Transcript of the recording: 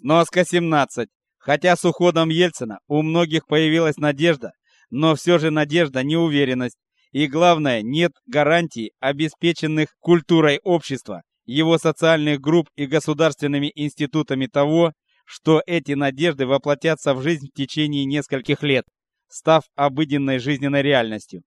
Сноска 17. Хотя с уходом Ельцина у многих появилась надежда, но все же надежда неуверенность. И главное, нет гарантий, обеспеченных культурой общества, его социальных групп и государственными институтами того, что эти надежды воплотятся в жизнь в течение нескольких лет, став обыденной жизненной реальностью.